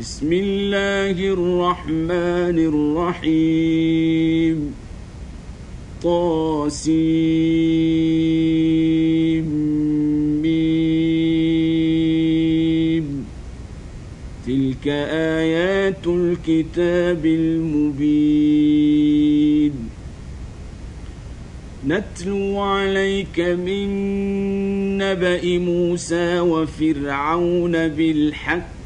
بسم الله الرحمن الرحيم. طاسيم. تلك آيات الكتاب المبين. نتلو عليك من نبأ موسى وفرعون بالحق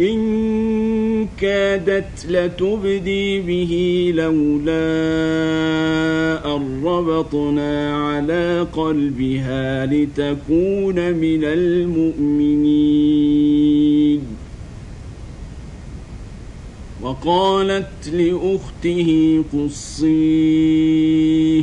إن كادت لتبدي به لولا أن ربطنا على قلبها لتكون من المؤمنين. وقالت لأخته قصيه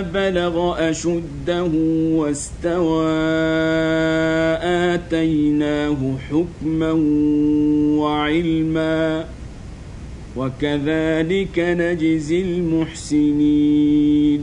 بلغ أشده واستوى آتيناه حكما وعلما وكذلك نجزي المحسنين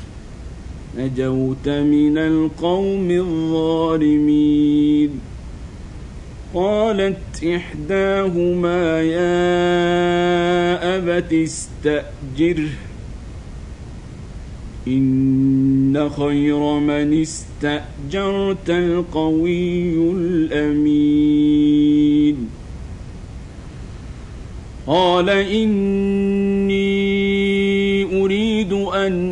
نجوت من القوم الظالمين. قالت إحداهما يا أبت استأجره إن خير من استأجرت القوي الأمين. قال إني أريد أن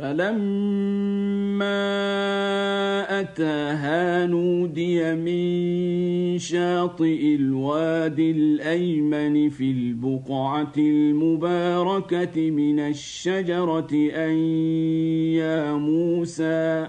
فلما أتاها نودي من شاطئ الوادي الأيمن في البقعة المباركة من الشجرة أن يا موسى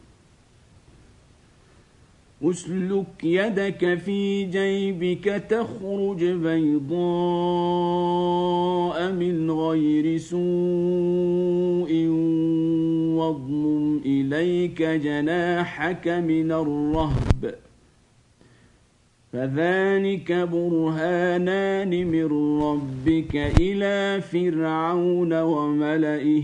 أسلك يدك في جيبك تخرج بيضاء من غير سوء واضمم إليك جناحك من الرهب. فذلك برهانان من ربك إلى فرعون وملئه.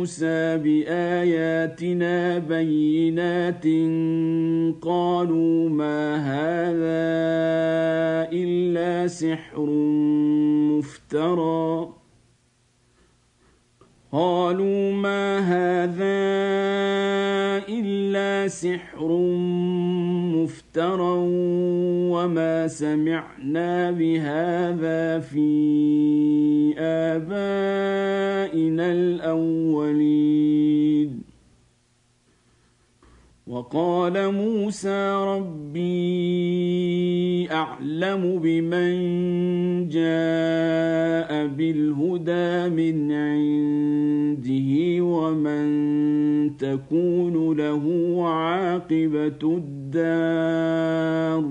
موسى بآياتنا بينات قالوا ما هذا إلا سحر مفترى. قالوا ما هذا إلا سحر مفترى وما سمعنا بهذا في آبائنا الأولين. وقال موسى ربي أعلم بمن جاء بالهدى من ومن تكون له عاقبة الدار.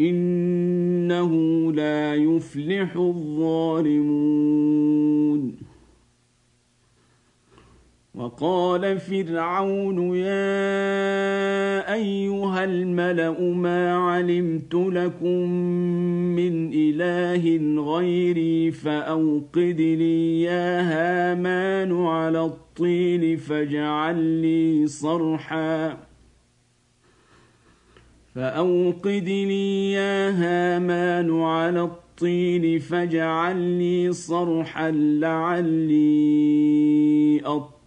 إنه لا يفلح الظالمون. وقال فرعون يا ايها الملا ما علمت لكم من اله غيري فاوقد لي يا هامان على الطين فاجعل لي صرحا فاوقد لي يا هامان على الطين فاجعل لي صرحا لعلي أطلع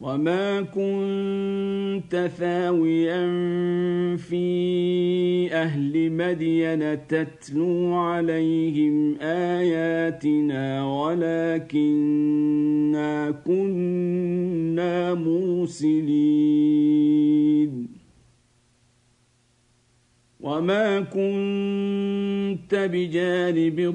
وما كنت ثاويا في أهل مدين تتلو عليهم اياتنا ولكنا كنا مرسلين وما كنت بجانب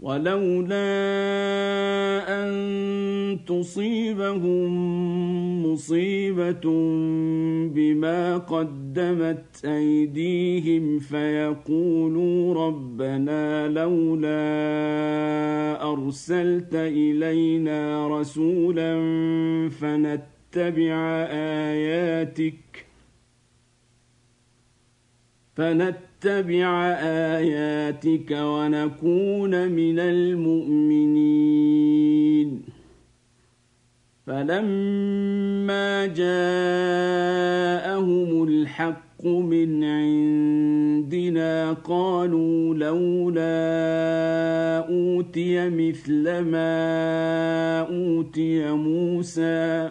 ولولا أن تصيبهم مصيبة بما قدمت أيديهم فيقولوا ربنا لولا أرسلت إلينا رسولا فنتبع آياتك فنتبع آياتك ونكون من المؤمنين. فلما جاءهم الحق من عندنا قالوا لولا أوتي مثل ما أوتي موسى.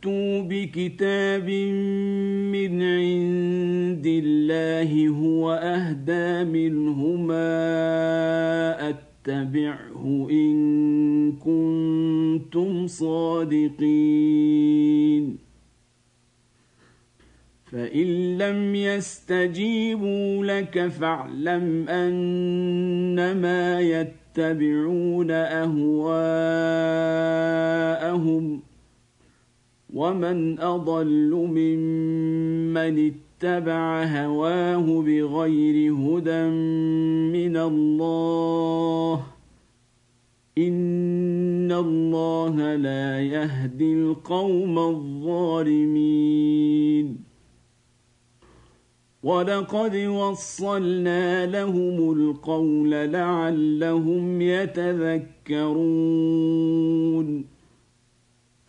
فاتوا بكتاب من عند الله هو اهدى منهما اتبعه ان كنتم صادقين فان لم يستجيبوا لك فاعلم انما يتبعون اهواءهم ومن اضل ممن اتبع هواه بغير هدى من الله ان الله لا يهدي القوم الظالمين ولقد وصلنا لهم القول لعلهم يتذكرون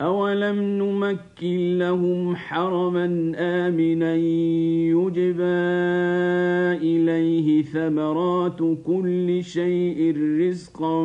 أولم نمكن لهم حرما آمنا يجبى إليه ثمرات كل شيء رزقا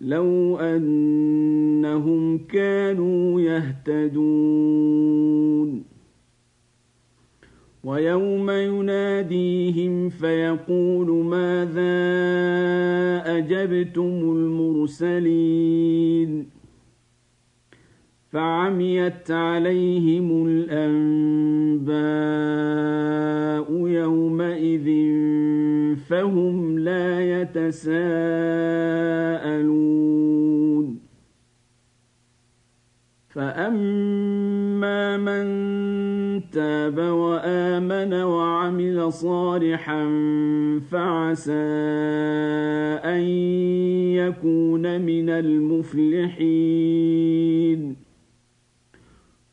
لو أنهم كانوا يهتدون. ويوم يناديهم فيقول ماذا أجبتم المرسلين؟ فعميت عليهم الأنباء يومئذ فهم لا يتساءلون. فأما من تاب وآمن وعمل صالحا فعسى أن يكون من المفلحين.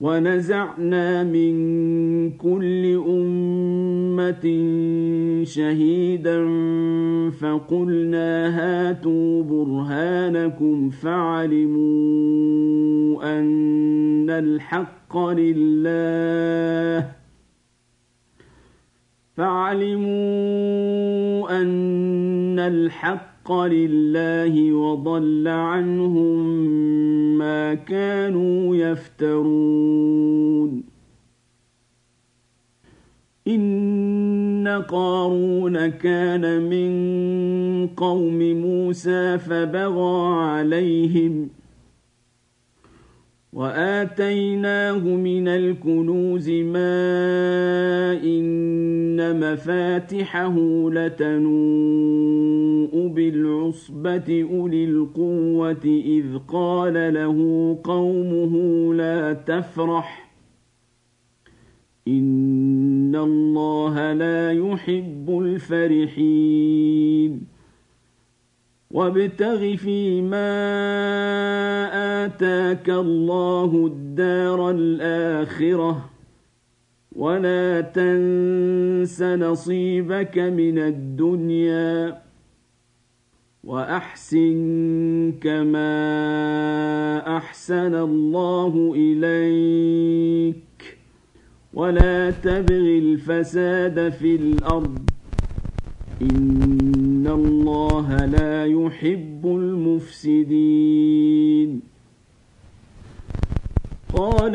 ونزعنا من كل أمة شهيدا فقلنا هاتوا برهانكم فعلموا أن الحق لله فعلموا أن الحق لله وضل عنهم ما كانوا يفترون. إن قارون كان من قوم موسى فبغى عليهم ۖ وآتيناه من الكنوز ما إن مفاتحه لتنوء بالعصبه اولي القوه اذ قال له قومه لا تفرح ان الله لا يحب الفرحين وابتغ فيما آتاك الله الدار الآخرة ولا تنس نصيبك من الدنيا وأحسن كما أحسن الله إليك ولا تبغ الفساد في الأرض إن الله لا يحب المفسدين قال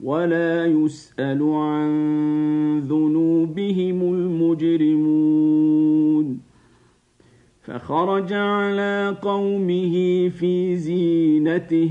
ولا يسأل عن ذنوبهم المجرمون. فخرج على قومه في زينته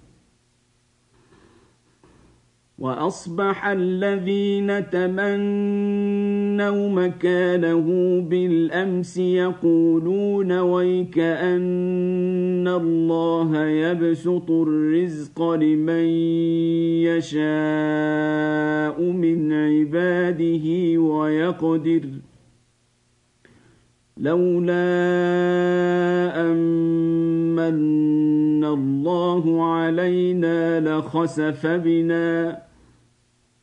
وأصبح الذين تمنوا مكانه بالأمس يقولون ويك أن الله يبسط الرزق لمن يشاء من عباده ويقدر لولا أمن الله علينا لخسف بنا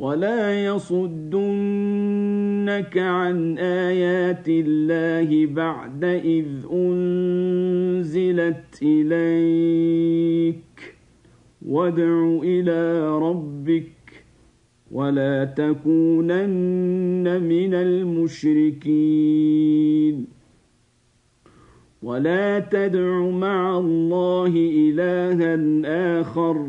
ولا يصدنك عن ايات الله بعد اذ انزلت اليك وادع إلى ربك ولا تكونن من المشركين ولا تدع مع الله إلها آخر